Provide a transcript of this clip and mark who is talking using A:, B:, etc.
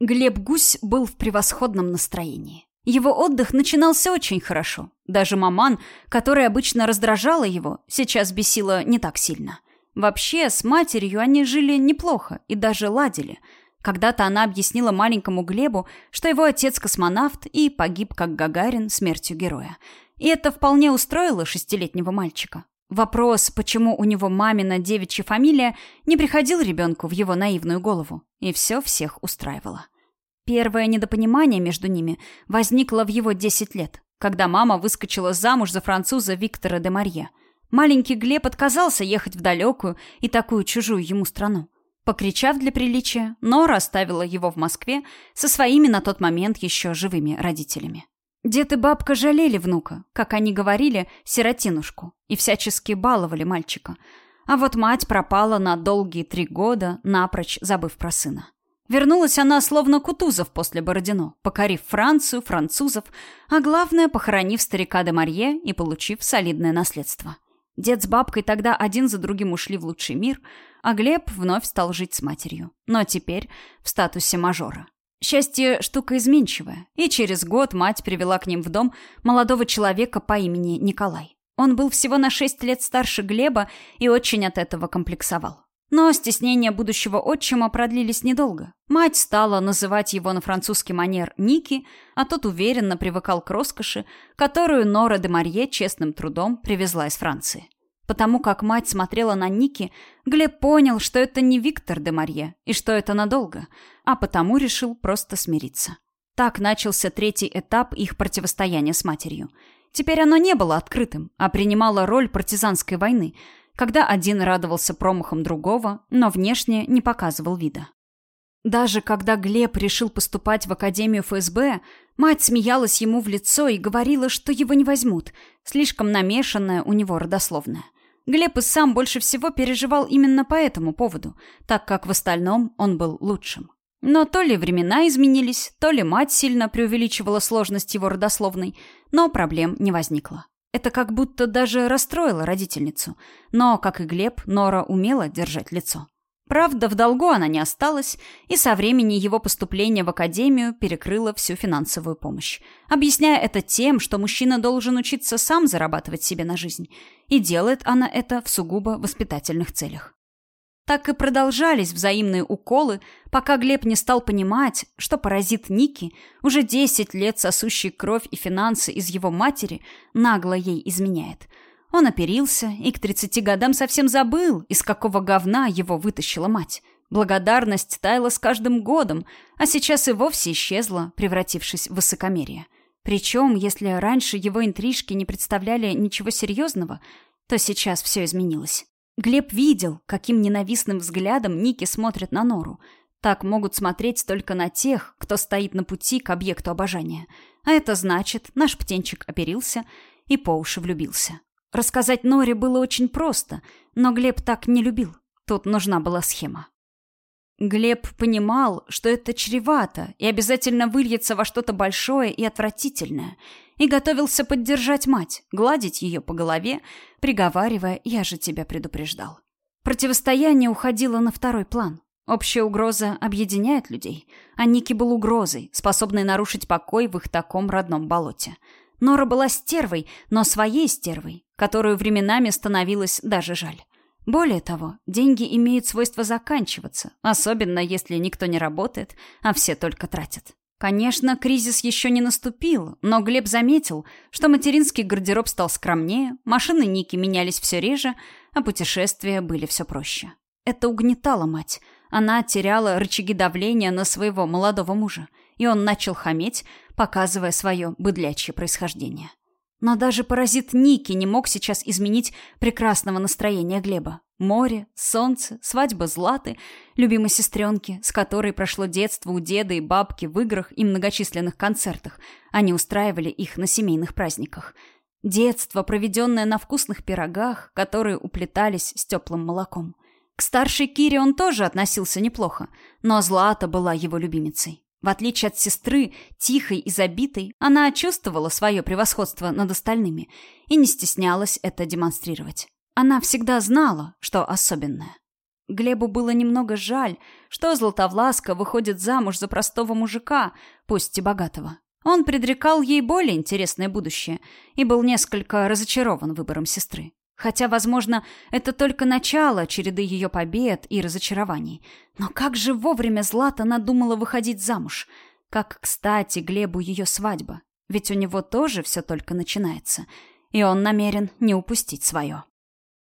A: Глеб Гусь был в превосходном настроении. Его отдых начинался очень хорошо. Даже маман, которая обычно раздражала его, сейчас бесила не так сильно. Вообще, с матерью они жили неплохо и даже ладили. Когда-то она объяснила маленькому Глебу, что его отец космонавт и погиб как Гагарин смертью героя. И это вполне устроило шестилетнего мальчика. Вопрос, почему у него мамина девичья фамилия, не приходил ребенку в его наивную голову. И все всех устраивало. Первое недопонимание между ними возникло в его 10 лет, когда мама выскочила замуж за француза Виктора де Марье. Маленький Глеб отказался ехать в далекую и такую чужую ему страну. Покричав для приличия, Нора оставила его в Москве со своими на тот момент еще живыми родителями. Дед и бабка жалели внука, как они говорили, сиротинушку, и всячески баловали мальчика. А вот мать пропала на долгие три года, напрочь забыв про сына. Вернулась она словно Кутузов после Бородино, покорив Францию, французов, а главное, похоронив старика де Марье и получив солидное наследство. Дед с бабкой тогда один за другим ушли в лучший мир, а Глеб вновь стал жить с матерью, но теперь в статусе мажора. Счастье – штука изменчивая, и через год мать привела к ним в дом молодого человека по имени Николай. Он был всего на шесть лет старше Глеба и очень от этого комплексовал. Но стеснения будущего отчима продлились недолго. Мать стала называть его на французский манер Ники, а тот уверенно привыкал к роскоши, которую Нора де Марье честным трудом привезла из Франции. Потому как мать смотрела на Ники, Глеб понял, что это не Виктор де Марье и что это надолго, а потому решил просто смириться. Так начался третий этап их противостояния с матерью. Теперь оно не было открытым, а принимало роль партизанской войны – когда один радовался промахам другого, но внешне не показывал вида. Даже когда Глеб решил поступать в Академию ФСБ, мать смеялась ему в лицо и говорила, что его не возьмут, слишком намешанная у него родословная. Глеб и сам больше всего переживал именно по этому поводу, так как в остальном он был лучшим. Но то ли времена изменились, то ли мать сильно преувеличивала сложность его родословной, но проблем не возникло. Это как будто даже расстроило родительницу. Но, как и Глеб, Нора умела держать лицо. Правда, в долгу она не осталась, и со времени его поступления в академию перекрыла всю финансовую помощь, объясняя это тем, что мужчина должен учиться сам зарабатывать себе на жизнь, и делает она это в сугубо воспитательных целях. Так и продолжались взаимные уколы, пока Глеб не стал понимать, что паразит Ники, уже 10 лет сосущий кровь и финансы из его матери, нагло ей изменяет. Он оперился и к 30 годам совсем забыл, из какого говна его вытащила мать. Благодарность таяла с каждым годом, а сейчас и вовсе исчезла, превратившись в высокомерие. Причем, если раньше его интрижки не представляли ничего серьезного, то сейчас все изменилось. Глеб видел, каким ненавистным взглядом Ники смотрит на Нору. Так могут смотреть только на тех, кто стоит на пути к объекту обожания. А это значит, наш птенчик оперился и по уши влюбился. Рассказать Норе было очень просто, но Глеб так не любил. Тут нужна была схема. Глеб понимал, что это чревато и обязательно выльется во что-то большое и отвратительное, и готовился поддержать мать, гладить ее по голове, приговаривая «я же тебя предупреждал». Противостояние уходило на второй план. Общая угроза объединяет людей, а Ники был угрозой, способной нарушить покой в их таком родном болоте. Нора была стервой, но своей стервой, которую временами становилось даже жаль. Более того, деньги имеют свойство заканчиваться, особенно если никто не работает, а все только тратят. Конечно, кризис еще не наступил, но Глеб заметил, что материнский гардероб стал скромнее, машины Ники менялись все реже, а путешествия были все проще. Это угнетало мать. Она теряла рычаги давления на своего молодого мужа, и он начал хаметь, показывая свое быдлячье происхождение. Но даже паразит Ники не мог сейчас изменить прекрасного настроения Глеба. Море, солнце, свадьба Златы, любимой сестренки, с которой прошло детство у деда и бабки в играх и многочисленных концертах. Они устраивали их на семейных праздниках. Детство, проведенное на вкусных пирогах, которые уплетались с теплым молоком. К старшей Кире он тоже относился неплохо, но Злата была его любимицей. В отличие от сестры, тихой и забитой, она чувствовала свое превосходство над остальными и не стеснялась это демонстрировать. Она всегда знала, что особенное. Глебу было немного жаль, что Златовласка выходит замуж за простого мужика, пусть и богатого. Он предрекал ей более интересное будущее и был несколько разочарован выбором сестры. Хотя, возможно, это только начало череды ее побед и разочарований. Но как же вовремя Злата надумала выходить замуж? Как, кстати, Глебу ее свадьба. Ведь у него тоже все только начинается. И он намерен не упустить свое.